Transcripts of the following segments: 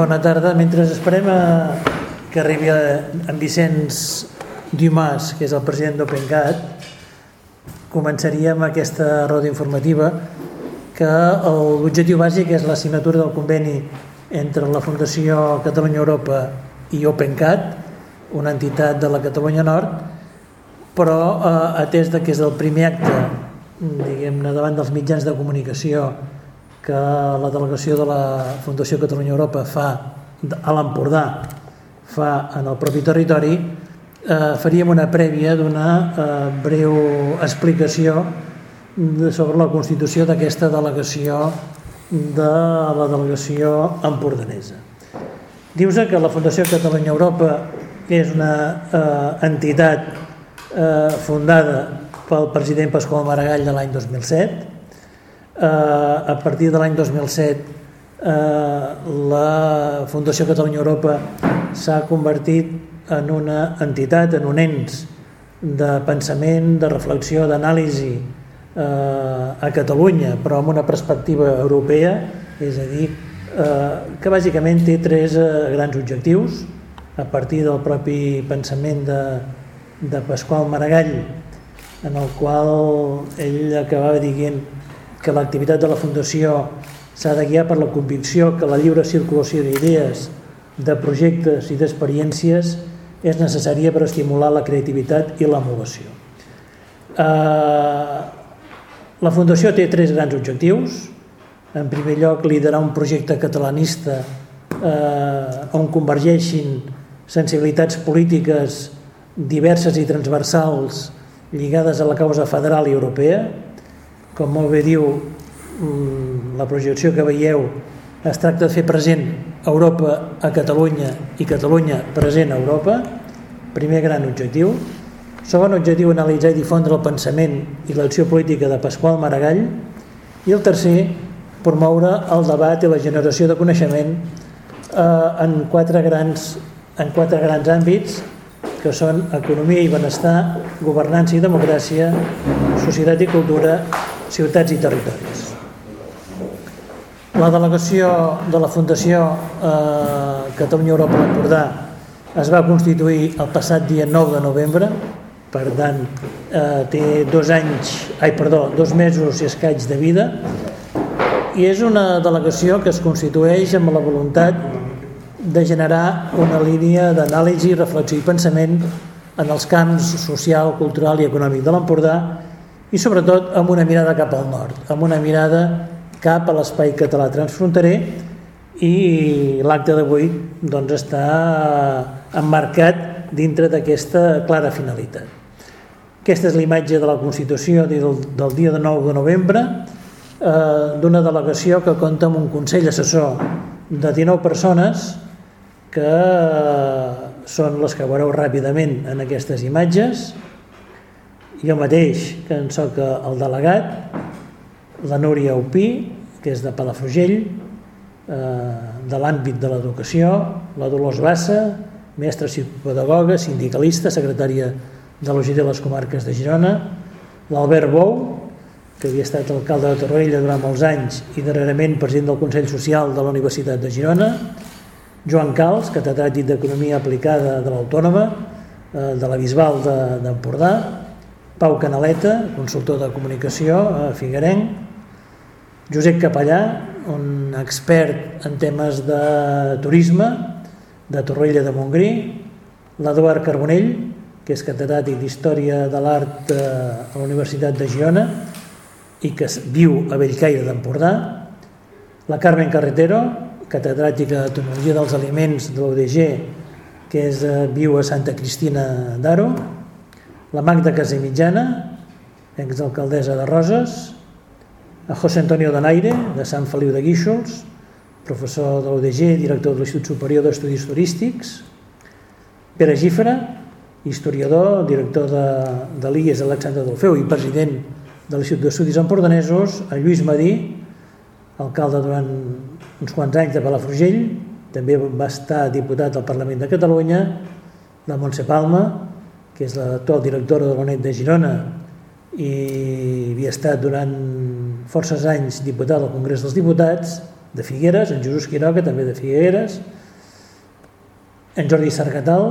Bona tarda. Mentre esperem a que arribi en Vicenç Dumas, que és el president d'OpenCat, començaríem aquesta roda informativa que l'objectiu bàsic és la signatura del conveni entre la Fundació Catalunya Europa i OpenCat, una entitat de la Catalunya Nord, però eh, atès que és el primer acte diguem-ne davant dels mitjans de comunicació que la delegació de la Fundació Catalunya Europa fa a l'Empordà fa en el propi territori eh, faríem una prèvia d'una eh, breu explicació sobre la constitució d'aquesta delegació de la delegació empordanesa. Dius que la Fundació Catalunya Europa és una eh, entitat eh, fundada pel president Pasqual Maragall de l'any 2007. Eh, a partir de l'any 2007 eh, la Fundació Catalunya Europa s'ha convertit en una entitat, en un ens de pensament, de reflexió, d'anàlisi eh, a Catalunya, però amb una perspectiva europea, és a dir, que bàsicament té tres grans objectius, a partir del propi pensament de, de Pasqual Maragall, en el qual ell acabava dient que l'activitat de la Fundació s'ha de guiar per la convicció que la lliure circulació d'idees, de projectes i d'experiències és necessària per estimular la creativitat i l'emulació. Eh, la Fundació té tres grans objectius. En primer lloc, liderar un projecte catalanista eh, on convergeixin sensibilitats polítiques diverses i transversals lligades a la causa federal i europea. Com molt bé diu mm, la projecció que veieu, es tracta de fer present Europa a Catalunya i Catalunya present a Europa, primer gran objectiu. Segon objectiu, analitzar i difondre el pensament i l'acció política de Pasqual Maragall. I el tercer, promoure el debat i la generació de coneixement eh, en, quatre grans, en quatre grans àmbits que són economia i benestar, governança i democràcia, societat i cultura, ciutats i territoris. La delegació de la Fundació eh, Catalunya Europa l'Empordà es va constituir el passat dia 9 de novembre, per tant eh, té dos anys, ai perdó, dos mesos i escaig de vida i és una delegació que es constitueix amb la voluntat de generar una línia d'anàlisi, reflexió i pensament en els camps social, cultural i econòmic de l'Empordà i sobretot amb una mirada cap al nord, amb una mirada cap a l'espai català transfronterer i l'acte d'avui doncs, està emmarcat dintre d'aquesta clara finalitat. Aquesta és l'imatge de la Constitució del, del dia de 9 de novembre eh, d'una delegació que compta amb un Consell Assessor de 19 persones que eh, són les que veureu ràpidament en aquestes imatges. Jo mateix, que en soc el delegat, la Núria Upí, que és de Palafrugell, eh, de l'àmbit de l'educació, la Dolors Bassa, mestra psicopedagoga, sindicalista, secretària de l'OGT de les comarques de Girona, l'Albert Bou, que havia estat alcalde de Torrella durant molts anys i darrerament president del Consell Social de la Universitat de Girona, Joan Cals, catedràtic d'Economia Aplicada de l'Autònoma, eh, de la Bisbal d'Empordà, de, Pau Canaleta, consultor de comunicació a Figuerenc, Josep Capellà, un expert en temes de turisme de Torroella de Montgrí, l'Eduard Carbonell, que és catedràtic d'Història de l'Art eh, a la Universitat de Girona i que viu a Bellcaire d'Empordà, la Carmen Carretero, catedràtica de Tecnologia dels Aliments de l'UDG, que és, eh, viu a Santa Cristina d'Aro, la Magda Casamitjana, exalcaldessa de Roses, a José Antonio Donaire, de Sant Feliu de Guíxols, professor de l'UDG, director de l'Institut Superior d'Estudis Turístics, Pere Gifra, historiador, director de, de l'IES Alexandre Dolfeu i president de l'Institut d'Estudis Empordanesos, a Lluís Madí, alcalde durant uns quants anys de Palafrugell, també va estar diputat al Parlament de Catalunya, la Montse Palma, que és l'actual directora de l'ONET de Girona i havia estat durant forces anys diputat al Congrés dels Diputats, de Figueres, en Jesús Quiroga, també de Figueres, en Jordi Sargatal,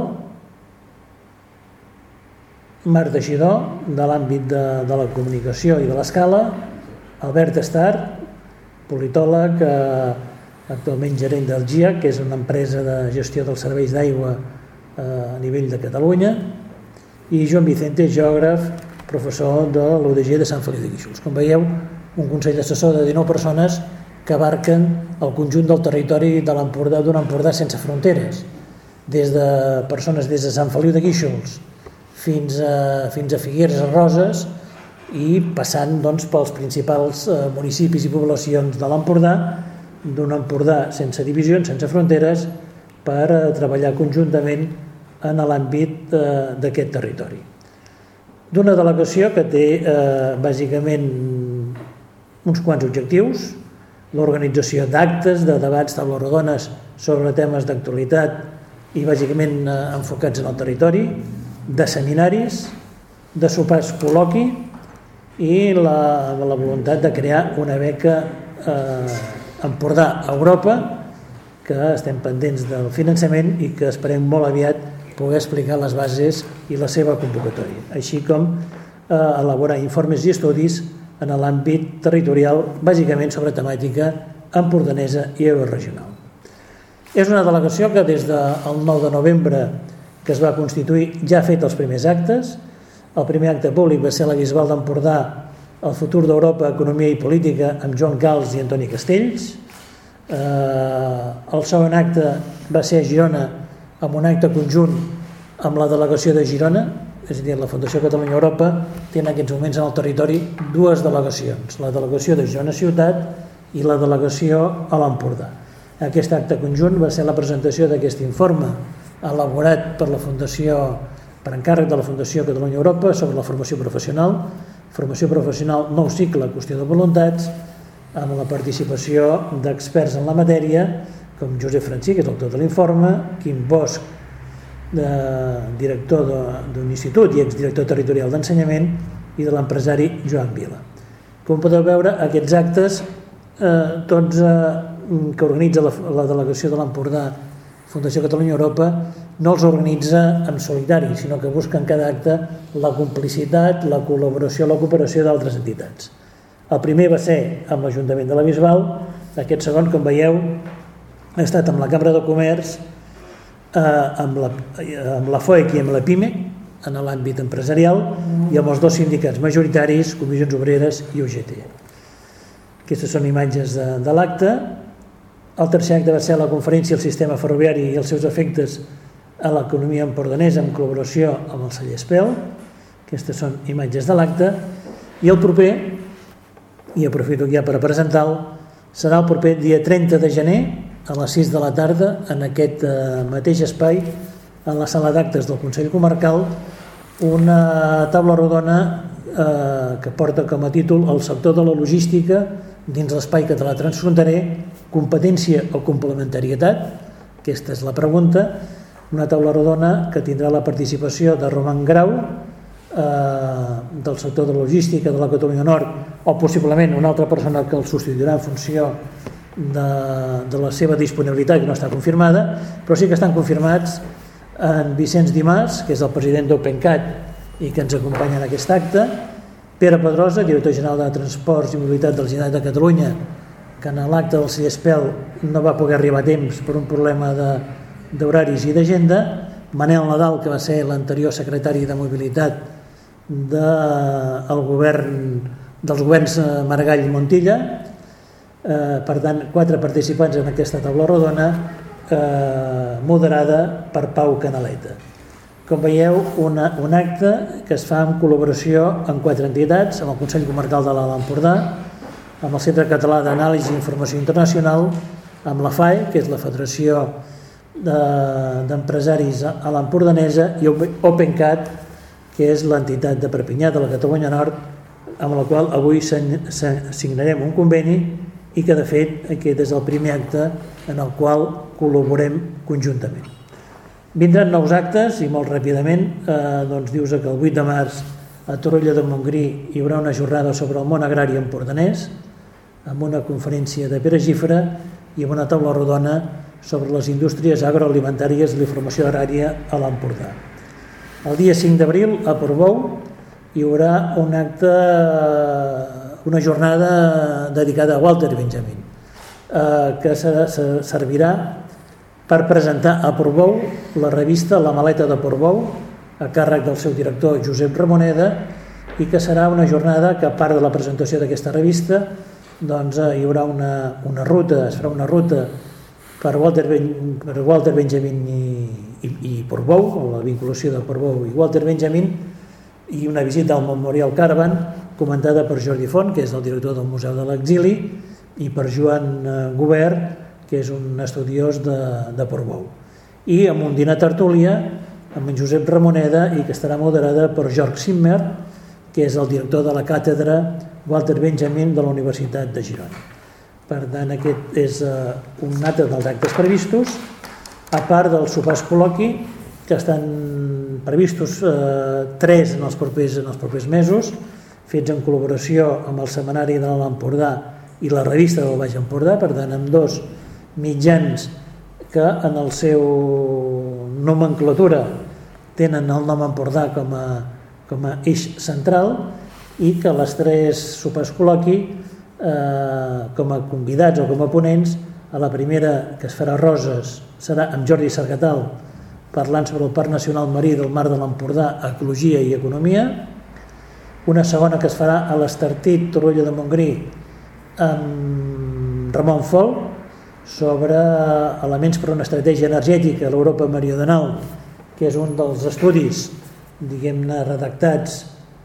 Marc Teixidor, de l'àmbit de, de la comunicació i de l'escala, Albert Estar, politòleg, eh, actualment gerent del GIA, que és una empresa de gestió dels serveis d'aigua eh, a nivell de Catalunya, i Joan Vicente, geògraf, professor de l'UDG de Sant Feliu de Guíxols. Com veieu, un consell assessor de 19 persones que abarquen el conjunt del territori de l'Empordà d'un Empordà sense fronteres, des de persones des de Sant Feliu de Guíxols fins a, fins a Figueres Roses i passant doncs, pels principals eh, municipis i poblacions de l'Empordà, d'un Empordà sense divisions, sense fronteres, per eh, treballar conjuntament en l'àmbit eh, d'aquest territori. D'una delegació que té eh, bàsicament uns quants objectius, l'organització d'actes, de debats, taules rodones sobre temes d'actualitat i bàsicament eh, enfocats en el territori, de seminaris, de sopars col·loqui i la, la voluntat de crear una beca eh, Empordà a Europa que estem pendents del finançament i que esperem molt aviat poder explicar les bases i la seva convocatòria, així com eh, elaborar informes i estudis en l'àmbit territorial, bàsicament sobre temàtica empordanesa i euroregional. És una delegació que des del 9 de novembre que es va constituir ja ha fet els primers actes. El primer acte públic va ser la Bisbal d'Empordà el futur d'Europa, economia i política amb Joan Gals i Antoni Castells. Eh, el segon acte va ser a Girona amb un acte conjunt amb la delegació de Girona, és a dir, la Fundació Catalunya Europa té en aquests moments en el territori dues delegacions, la delegació de Girona Ciutat i la delegació a l'Empordà. Aquest acte conjunt va ser la presentació d'aquest informe elaborat per la Fundació per encàrrec de la Fundació Catalunya Europa sobre la formació professional, formació professional nou cicle, qüestió de voluntats, amb la participació d'experts en la matèria, com Josep Francí, que és l'autor de l'informe, Quim Bosch, de, director d'un institut i exdirector territorial d'ensenyament, i de l'empresari Joan Vila. Com podeu veure, aquests actes, eh, tots eh, que organitza la, la delegació de l'Empordà Fundació Catalunya Europa no els organitza en solitari, sinó que busca en cada acte la complicitat, la col·laboració, la cooperació d'altres entitats. El primer va ser amb l'Ajuntament de la Bisbal, aquest segon, com veieu, ha estat amb la Cambra de Comerç, eh, amb, la, amb la FOEC i amb la PIME, en l'àmbit empresarial, i amb els dos sindicats majoritaris, Comissions Obreres i UGT. Aquestes són imatges de, de l'acte, el tercer acte va ser la conferència al sistema ferroviari i els seus efectes a l'economia empordanesa en col·laboració amb el celler Espel. Aquestes són imatges de l'acte. I el proper, i aprofito ja per presentar-lo, serà el proper dia 30 de gener a les 6 de la tarda en aquest eh, mateix espai, en la sala d'actes del Consell Comarcal, una taula rodona eh, que porta com a títol el sector de la logística dins l'espai català transfronterer, competència o complementarietat, aquesta és la pregunta, una taula rodona que tindrà la participació de Roman Grau, eh, del sector de logística de la Catalunya Nord, o possiblement una altra persona que el substituirà en funció de, de la seva disponibilitat, que no està confirmada, però sí que estan confirmats en Vicenç Dimas, que és el president d'OpenCat i que ens acompanya en aquest acte, Pere Pedrosa, director general de Transports i Mobilitat de la Generalitat de Catalunya, que en l'acte del CIESPEL no va poder arribar a temps per un problema d'horaris i d'agenda, Manel Nadal, que va ser l'anterior secretari de Mobilitat del de, govern dels governs Maragall i Montilla, eh, per tant, quatre participants en aquesta taula rodona eh, moderada per Pau Canaleta. Com veieu, una, un acte que es fa en col·laboració amb quatre entitats, amb el Consell Comarcal de l'Alt Empordà, amb el Centre Català d'Anàlisi i Informació Internacional, amb la FAE, que és la Federació d'Empresaris de, a l'Empordanesa, i OpenCat, que és l'entitat de Perpinyà de la Catalunya Nord, amb la qual avui signarem un conveni i que de fet aquest és el primer acte en el qual col·laborem conjuntament. Vindran nous actes i molt ràpidament, eh, doncs dius que el 8 de març a Torroella de Montgrí hi haurà una jornada sobre el món agrari empordanès, amb una conferència de Pere Gifra i amb una taula rodona sobre les indústries agroalimentàries i la formació agrària a l'Empordà. El dia 5 d'abril, a Portbou, hi haurà un acte, una jornada dedicada a Walter Benjamin, eh, que servirà per presentar a Portbou la revista La maleta de Portbou, a càrrec del seu director Josep Ramoneda, i que serà una jornada que a part de la presentació d'aquesta revista doncs, eh, hi haurà una, una ruta, es farà una ruta per Walter, ben, per Walter Benjamin i, i, i Portbou, o la vinculació de Portbou i Walter Benjamin, i una visita al Memorial Caravan comentada per Jordi Font, que és el director del Museu de l'Exili, i per Joan eh, Govern, que és un estudiós de, de Portbou. I amb un dinar tertúlia amb en Josep Ramoneda i que estarà moderada per Jorg Simmer, que és el director de la càtedra Walter Benjamin de la Universitat de Girona. Per tant, aquest és uh, un altre dels actes previstos, a part dels sopars col·loqui, que estan previstos eh, tres en els, propers, en els propers mesos, fets en col·laboració amb el Seminari de l'Empordà i la revista del Baix Empordà, per tant, amb dos mitjans que en el seu nomenclatura tenen el nom Empordà com a, com a eix central i que les tres sopars col·loqui eh, com a convidats o com a ponents a la primera que es farà Roses serà amb Jordi Sargatal parlant sobre el Parc Nacional Marí del Mar de l'Empordà, Ecologia i Economia. Una segona que es farà a l'Estartit Torroella de Montgrí amb Ramon Fol sobre elements per a una estratègia energètica a l'Europa meridional, que és un dels estudis diguem-ne redactats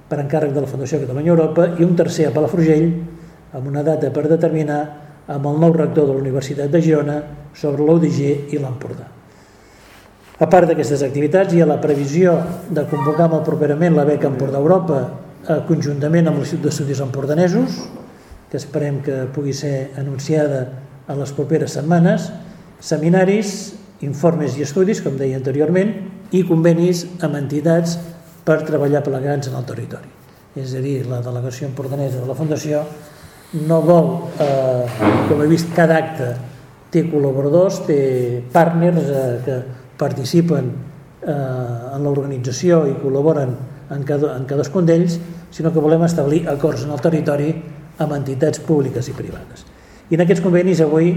per encàrrec de la Fundació Catalunya Europa i un tercer a Palafrugell amb una data per determinar amb el nou rector de la Universitat de Girona sobre l'UDG i l'Empordà. A part d'aquestes activitats hi ha la previsió de convocar molt properament la beca Empordà Europa eh, conjuntament amb l'Institut d'Estudis Empordanesos, que esperem que pugui ser anunciada a les properes setmanes, seminaris, informes i estudis, com deia anteriorment, i convenis amb entitats per treballar plegats en el territori. És a dir, la delegació empordanesa de la Fundació no vol, eh, com he vist, cada acte té col·laboradors, té partners eh, que participen eh, en l'organització i col·laboren en, en cadascun d'ells, sinó que volem establir acords en el territori amb entitats públiques i privades. I en aquests convenis avui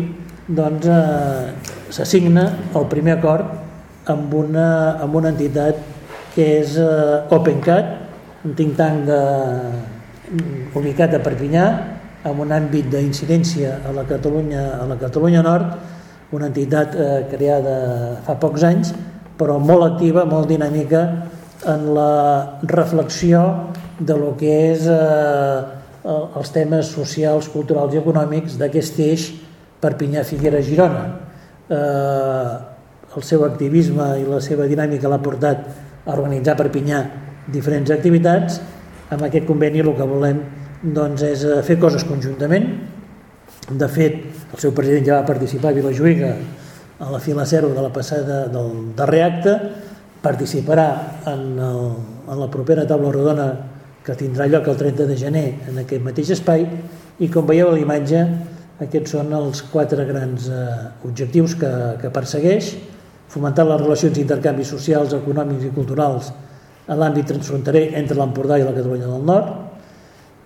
doncs, eh, s'assigna el primer acord amb una, amb una entitat que és eh, OpenCat, un think tank de, ubicat a Perpinyà, amb un àmbit d'incidència a la Catalunya a la Catalunya Nord, una entitat eh, creada fa pocs anys, però molt activa, molt dinàmica en la reflexió de lo que és eh, els temes socials, culturals i econòmics d'aquest eix Perpinyà Figuera Girona. Eh, el seu activisme i la seva dinàmica l'ha portat a organitzar Perpinyà diferents activitats. Amb aquest conveni el que volem doncs, és eh, fer coses conjuntament. De fet, el seu president ja va participar a Vilajuïga a la fila zero de la passada del darrer acte, participarà en, el, en la propera taula rodona que tindrà lloc el 30 de gener en aquest mateix espai i com veieu a l'imatge aquests són els quatre grans eh, objectius que, que persegueix fomentar les relacions i intercanvis socials, econòmics i culturals en l'àmbit transfronterer entre l'Empordà i la Catalunya del Nord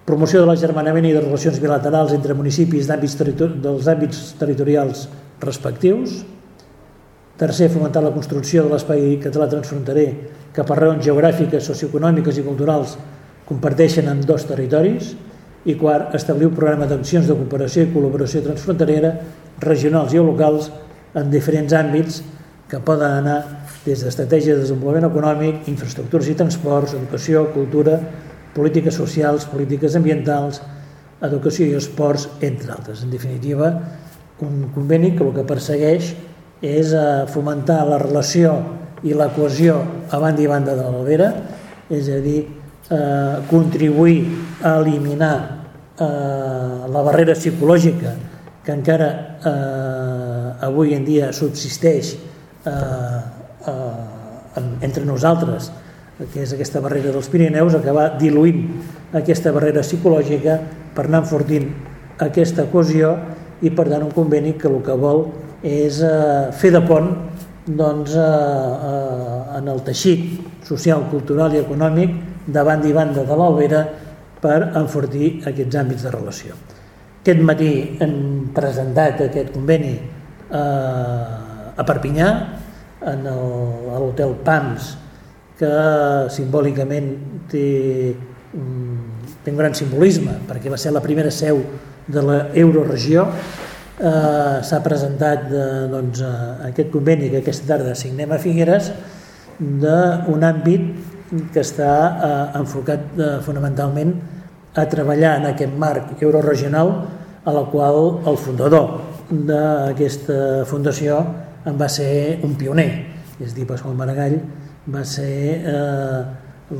promoció de l'agermanament i de relacions bilaterals entre municipis àmbits dels àmbits territorials respectius, tercer, fomentar la construcció de l'espai català transfronterer que per raons geogràfiques, socioeconòmiques i culturals comparteixen en dos territoris, i quart, establir un programa d'accions de cooperació i col·laboració transfronterera regionals i locals en diferents àmbits que poden anar des d'estratègia de desenvolupament econòmic, infraestructures i transports, educació, cultura, polítiques socials, polítiques ambientals, educació i esports, entre altres. En definitiva, un conveni que el que persegueix és eh, fomentar la relació i la cohesió a banda i banda de l'Albera, és a dir, eh, contribuir a eliminar eh, la barrera psicològica que encara eh, avui en dia subsisteix eh, eh, entre nosaltres que és aquesta barrera dels Pirineus, acabar diluint aquesta barrera psicològica per anar enfortint aquesta cohesió i per tant un conveni que el que vol és eh, fer de pont doncs, eh, eh, en el teixit social, cultural i econòmic de banda i banda de l'Albera per enfortir aquests àmbits de relació. Aquest matí hem presentat aquest conveni eh, a Perpinyà, en l'hotel PAMS, que simbòlicament té, té un gran simbolisme, perquè va ser la primera seu de l'Euroregió, eh, s'ha presentat de, doncs, aquest conveni que aquesta tarda signem a Figueres d'un àmbit que està eh, enfocat eh, fonamentalment a treballar en aquest marc euroregional a la qual el fundador d'aquesta fundació en va ser un pioner, és dir, Pasqual Maragall va ser eh,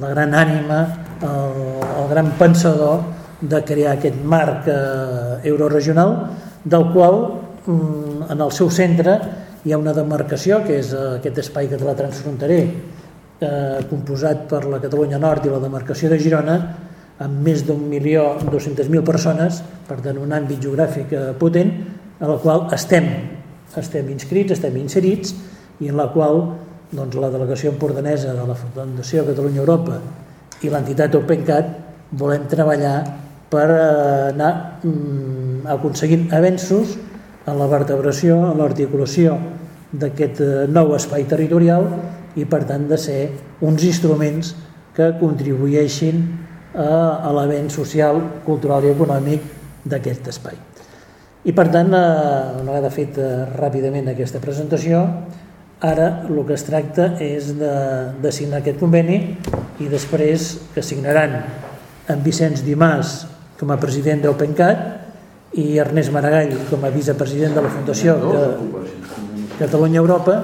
la gran ànima, el, el gran pensador de crear aquest marc eh, euroregional del qual mm, en el seu centre hi ha una demarcació que és eh, aquest espai català transfronterer eh, composat per la Catalunya Nord i la demarcació de Girona amb més d'un milió 200.000 persones, per tant un àmbit geogràfic eh, potent, a la qual estem, estem inscrits, estem inserits i en la qual doncs, la delegació empordanesa de la Fundació Catalunya Europa i l'entitat OpenCat volem treballar per eh, anar mm, aconseguint avenços en la vertebració, en l'articulació d'aquest eh, nou espai territorial i per tant de ser uns instruments que contribueixin a, a l'avenç social, cultural i econòmic d'aquest espai. I per tant, eh, una vegada fet ràpidament aquesta presentació, ara el que es tracta és de, de signar aquest conveni i després que signaran en Vicenç Dimàs com a president d'OpenCat i Ernest Maragall com a vicepresident de la Fundació de Catalunya Europa.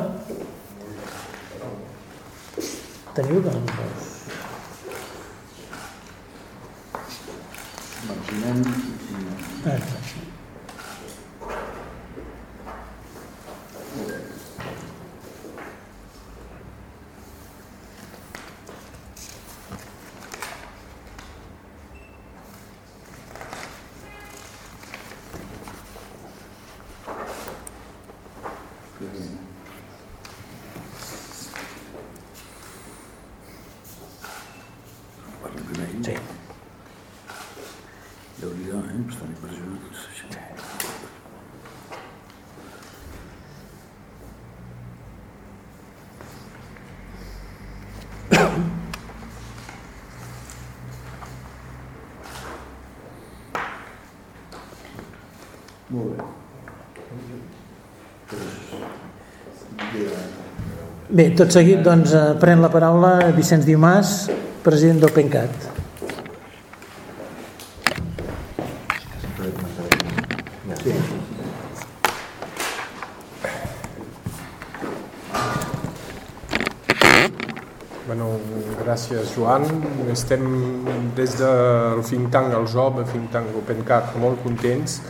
Teniu doncs? Sì. Le origini stanno ah, é impressionando questo scenario. É. Muy. Bé, tot seguit doncs, eh, pren la paraula Vicenç Diumàs, president d'OpenCat. Bueno, gràcies Joan. Estem des del think tank al JOB, tank OpenCat, molt contents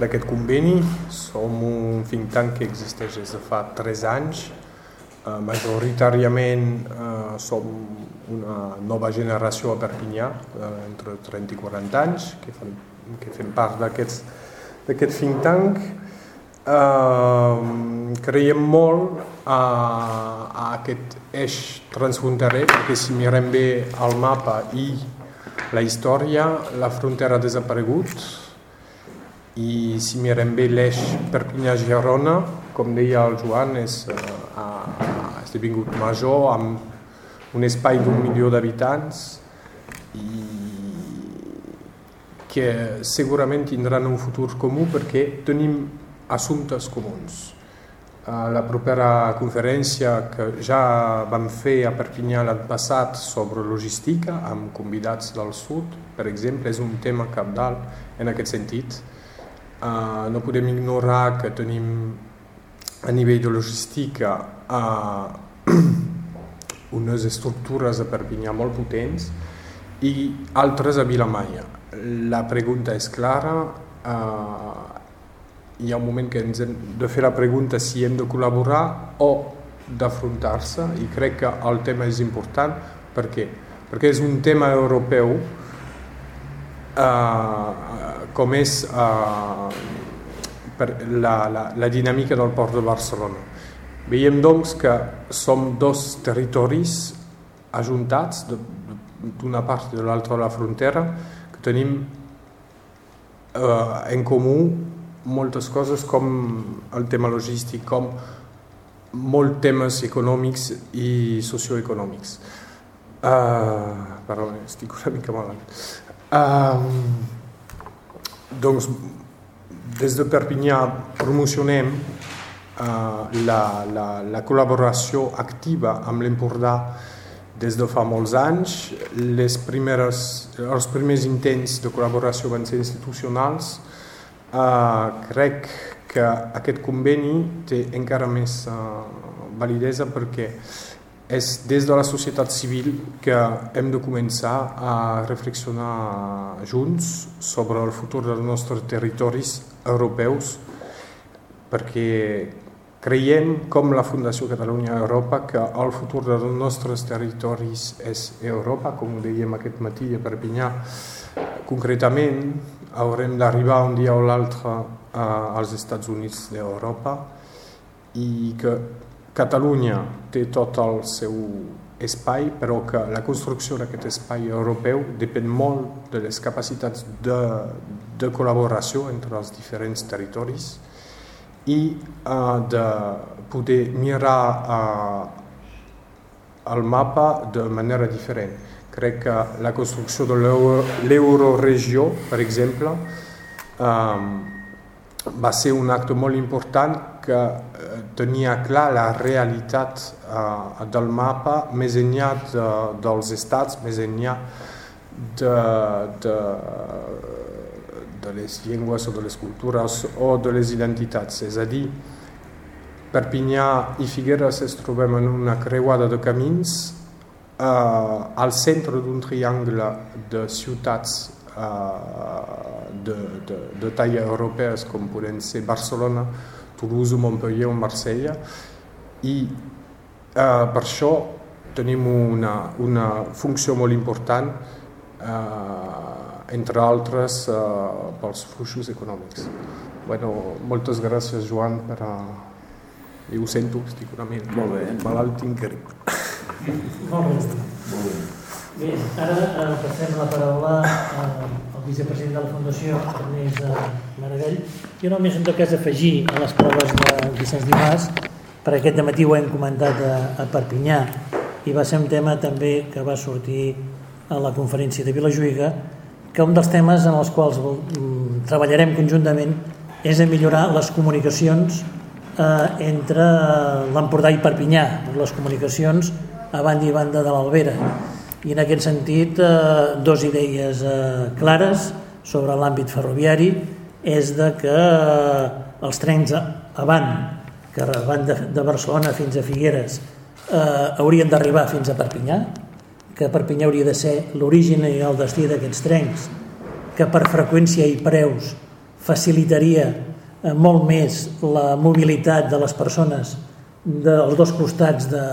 d'aquest conveni. Som un think tank que existeix des de fa 3 anys Uh, majoritàriament uh, som una nova generació a Perpinyà, uh, entre 30 i 40 anys, que fem, que fem part d'aquest think tank. Uh, creiem molt a, a aquest eix transfronterer, perquè si mirem bé el mapa i la història, la frontera ha desaparegut, i si mirem bé l'eix Perpinyà-Girona, com deia el Joan, és, uh, ha esdevingut major amb un espai d'un milió d'habitants i que segurament tindran un futur comú perquè tenim assumptes comuns. A la propera conferència que ja vam fer a Perpinyà l'any passat sobre logística amb convidats del sud, per exemple, és un tema capdalt en aquest sentit. Uh, no podem ignorar que tenim a nivell de logística uh, unes estructures a Perpinyà molt potents i altres a Vilamaya. La pregunta és clara, uh, hi ha un moment que ens hem de fer la pregunta si hem de col·laborar o d'afrontar-se i crec que el tema és important perquè, perquè és un tema europeu uh, com és uh, per la, la, la dinàmica del port de Barcelona. Veiem doncs que som dos territoris ajuntats d'una part i de l'altra de la frontera que tenim eh, en comú moltes coses com el tema logístic, com molts temes econòmics i socioeconòmics. Uh, perdó, estic una mica malalt. Uh, doncs, des de Perpinyà promocionem uh, la, la, la col·laboració activa amb l'Empordà des de fa molts anys. Les primeres, els primers intents de col·laboració van ser institucionals. Uh, crec que aquest conveni té encara més uh, validesa perquè és des de la societat civil que hem de començar a reflexionar junts sobre el futur dels nostres territoris europeus perquè creiem, com la Fundació Catalunya Europa, que el futur dels nostres territoris és Europa, com ho dèiem aquest matí a Perpinyà. Concretament, haurem d'arribar un dia o l'altre als Estats Units d'Europa i que Catalunya té tot el seu espai, però que la construcció d'aquest espai europeu depèn molt de les capacitats de, de col·laboració entre els diferents territoris i uh, de poder mirar uh, el mapa de manera diferent. Crec que la construcció de l'euroregió, per exemple, um, va ser un acte molt important que eh, tenia clar la realitat eh, del mapa més enllà de, dels estats, més enllà de, de, de les llengües o de les cultures o de les identitats. És a dir, Perpinyà i Figueres es trobem en una creuada de camins eh, al centre d'un triangle de ciutats de, de, de talla europees com poden ser Barcelona, Toulouse, Montpellier o Marsella i eh, per això tenim una, una funció molt important eh, entre altres eh, pels fluxos econòmics. Bueno, moltes gràcies Joan per a... I ho sento, estic una mica molt bé. malalt increïble. Molt bé. Molt bé. Bé, ara eh, passem la paraula eh, al vicepresident de la Fundació, Ernest eh, Maragall. Jo només en tot cas afegir a les proves de Vicenç Dimarts, per aquest matí ho hem comentat a, a Perpinyà, i va ser un tema també que va sortir a la conferència de Vilajuïga, que un dels temes en els quals mm, treballarem conjuntament és a millorar les comunicacions eh, entre l'Empordà i Perpinyà, les comunicacions a banda i banda de l'Albera i en aquest sentit eh, dos idees eh, clares sobre l'àmbit ferroviari. És de que eh, els trens avant que van de, de Barcelona fins a Figueres eh, haurien d'arribar fins a Perpinyà que Perpinyà hauria de ser l'origen i el destí d'aquests trens que per freqüència i preus facilitaria eh, molt més la mobilitat de les persones dels dos costats de,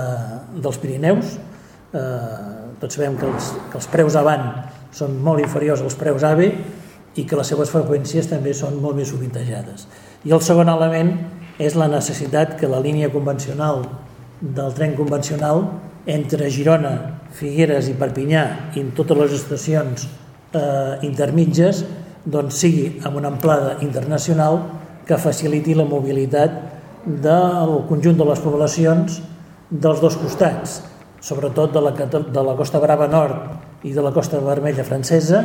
dels Pirineus eh, tots sabem que els, que els preus avant són molt inferiors als preus AVE i que les seves freqüències també són molt més sovintejades. I el segon element és la necessitat que la línia convencional del tren convencional entre Girona, Figueres i Perpinyà i en totes les estacions eh, intermitges doncs sigui amb una amplada internacional que faciliti la mobilitat del conjunt de les poblacions dels dos costats sobretot de la, de la Costa Brava Nord i de la Costa Vermella francesa,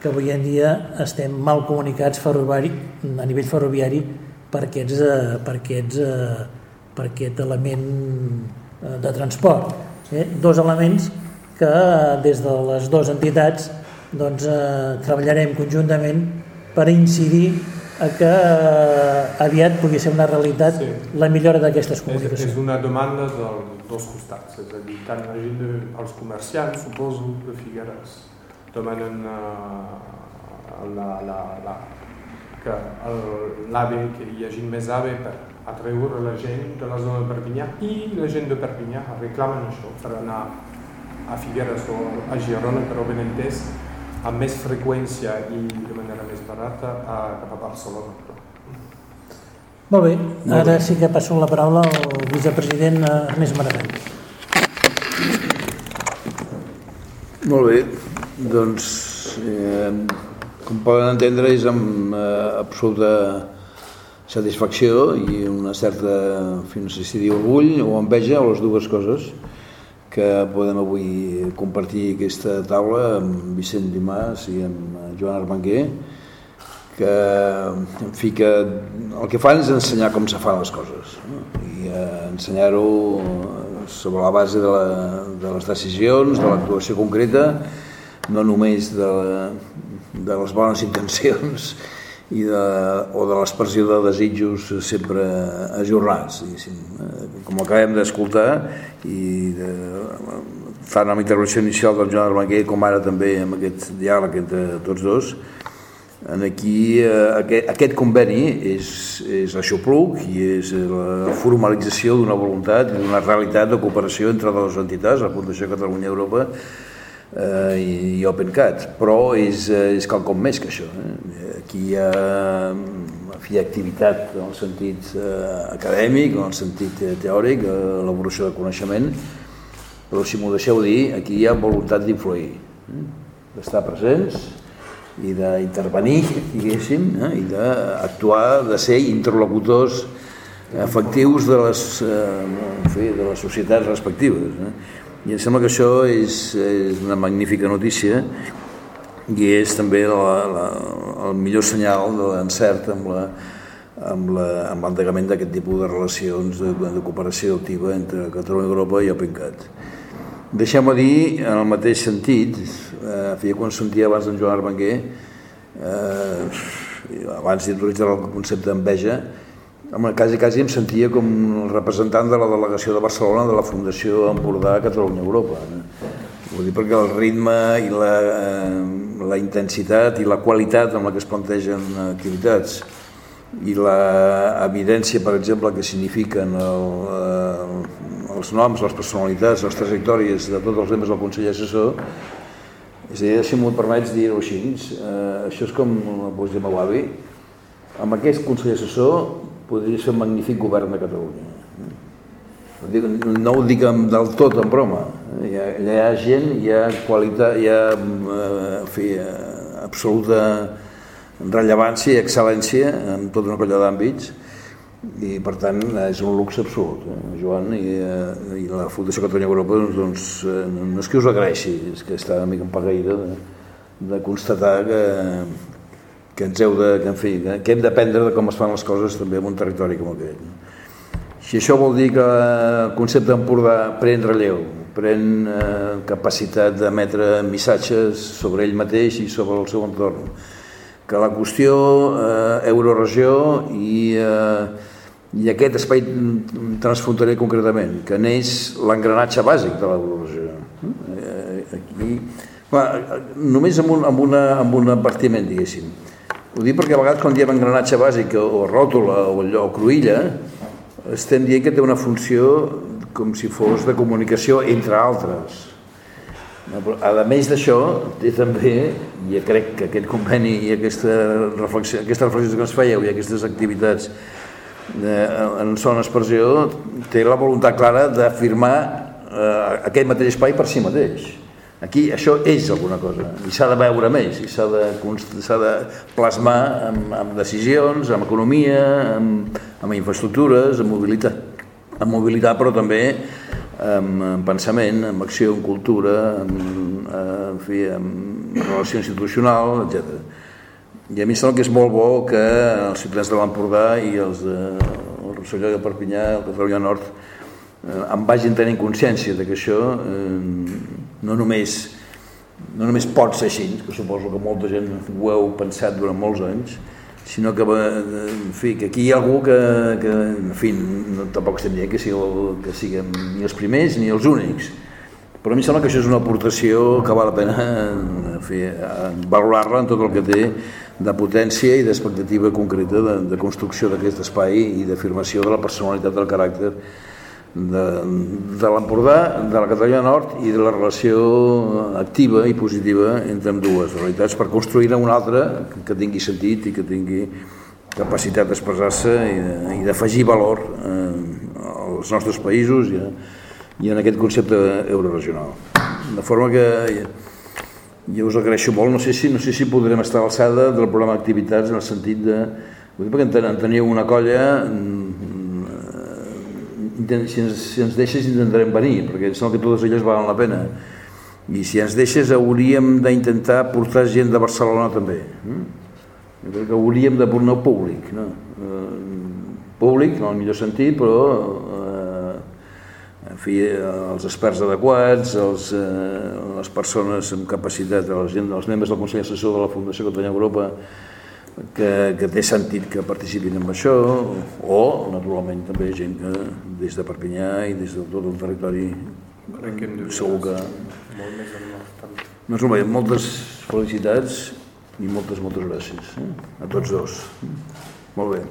que avui en dia estem mal comunicats a nivell ferroviari per, aquests, eh, per, aquests, eh, per aquest element eh, de transport. Eh? Dos elements que des de les dues entitats doncs, eh, treballarem conjuntament per incidir a que aviat pugui ser una realitat sí. la millora d'aquestes comunicacions. És, és una demanda dels dos costats, és a dir, tant la gent, de, els comerciants, suposo, de Figueres, demanen uh, la, la, la, que l'AVE, que hi hagi més AVE per atreure la gent de la zona de Perpinyà i la gent de Perpinyà reclamen això per anar a Figueres o a Girona, però ben entès, amb més freqüència i de barata a, cap a Barcelona. Molt bé, ara sí que passo la paraula al vicepresident Ernest Maragall. Molt bé, doncs eh, com poden entendre és amb eh, absoluta satisfacció i una certa, no sé si dir orgull o enveja o les dues coses que podem avui compartir aquesta taula amb Vicent Dimas i amb Joan Armenguer que, en fi, que el que fan és ensenyar com se fan les coses no? i eh, ensenyar-ho sobre la base de, la, de les decisions, de l'actuació concreta, no només de, de les bones intencions i de, o de l'expressió de desitjos sempre ajornats, eh, com acabem d'escoltar i de, tant amb la intervenció inicial del Joan Armenguer com ara també amb aquest diàleg entre tots dos, en aquí eh, aquest, aquest conveni és, és l'aixopluc i és la formalització d'una voluntat i d'una realitat de cooperació entre dues entitats, la Fundació Catalunya Europa eh, i, i OpenCat, però és, eh, és quelcom més que això. Eh? Aquí hi ha, hi ha activitat en el sentit eh, acadèmic, en el sentit eh, teòric, eh, elaboració de coneixement, però si m'ho deixeu dir, aquí hi ha voluntat d'influir, eh? d'estar presents i d'intervenir, diguéssim, eh? i d'actuar, de ser interlocutors efectius de les, eh, en fi, de les societats respectives. Eh? I em sembla que això és, és una magnífica notícia i és també la, la, el millor senyal de l'encert amb la, amb l'endegament d'aquest tipus de relacions de, de cooperació activa entre Catalunya, Europa i OpenCat. Deixem-me dir, en el mateix sentit, eh, feia quan sentia abans d'en Joan Arbenguer, eh, abans d'introduir el concepte d'enveja, quasi, quasi em sentia com el representant de la delegació de Barcelona de la Fundació Empordà Catalunya Europa. Eh? Vull dir perquè el ritme i la, eh, la intensitat i la qualitat amb la que es plantegen activitats i la evidència, per exemple, que signifiquen el, eh, els noms, les personalitats, les trajectòries de tots els membres del Consell Assessor, és a dir, si m'ho permets dir-ho així, eh, això és com la poesia meu avi, amb aquest Consell Assessor podria ser un magnífic govern de Catalunya. No ho dic del tot en broma. Hi ha, hi ha gent, hi ha qualitat, hi ha eh, fi, eh, absoluta rellevància i excel·lència en tota una colla d'àmbits i per tant és un luxe absolut eh? Joan i, eh, i la Fundació Catalunya Europa doncs, doncs eh, no és que us agraeixi és que està una mica empagueïda de, de constatar que, que ens heu de, que, en fi, que hem d'aprendre de com es fan les coses també en un territori com aquest. Si això vol dir que el concepte d'Empordà pren relleu, pren eh, capacitat d'emetre missatges sobre ell mateix i sobre el seu entorn, que la qüestió eh, euroregió i, eh, i aquest espai transfronterer concretament, que neix l'engranatge bàsic de l'euroregió. Eh, aquí, clar, només amb un, amb, una, amb un advertiment, diguéssim ho dic perquè a vegades quan diem engranatge bàsic o ròtula o, o cruïlla estem dient que té una funció com si fos de comunicació entre altres. A més d'això, té també, i crec que aquest conveni i aquesta reflexió, aquesta reflexió que ens fèieu i aquestes activitats en son expressió, té la voluntat clara d'afirmar eh, aquest mateix espai per si mateix Aquí això és alguna cosa i s'ha de veure més i s'ha de, de plasmar amb, amb decisions, amb economia, amb, amb infraestructures, amb mobilitat, amb mobilitat però també amb, amb pensament, amb acció, amb cultura, amb, en fi, amb relació institucional, etc. I a mi sembla que és molt bo que els ciutadans de l'Empordà i els de el Rosselló de Perpinyà, el Catalunya Nord, eh, en vagin tenint consciència de que això eh, no només, no només pot ser així, que suposo que molta gent ho heu pensat durant molts anys, sinó que, en fi, que aquí hi ha algú que, que en fi, no, tampoc estem dient que, sigui, que siguem ni els primers ni els únics, però a mi sembla que això és una aportació que val la pena valorar-la en tot el que té de potència i d'expectativa concreta de, de construcció d'aquest espai i d'afirmació de la personalitat del caràcter de, de l'Empordà, de la Catalunya Nord i de la relació activa i positiva entre amb dues realitats per construir una altra que tingui sentit i que tingui capacitat d'expressar-se i d'afegir valor eh, als nostres països i, i en aquest concepte euroregional. De forma que jo us agraeixo molt, no sé si, no sé si podrem estar a l'alçada del programa d'activitats en el sentit de... Perquè en teniu una colla si ens, si ens deixes intentarem venir, perquè em sembla que totes elles valen la pena. I si ens deixes hauríem d'intentar portar gent de Barcelona també. Eh? Jo crec que hauríem de portar públic, no? Eh, públic, en el millor sentit, però eh, fi, els experts adequats, els, eh, les persones amb capacitat, la gent, els membres del Consell Assessor de la Fundació Catalunya Europa, que, que té sentit que participin en això, o, naturalment, també gent que des de Perpinyà i des de tot el territori segur que... Doncs molt bé, moltes felicitats i moltes, moltes gràcies eh? a tots dos. Molt bé.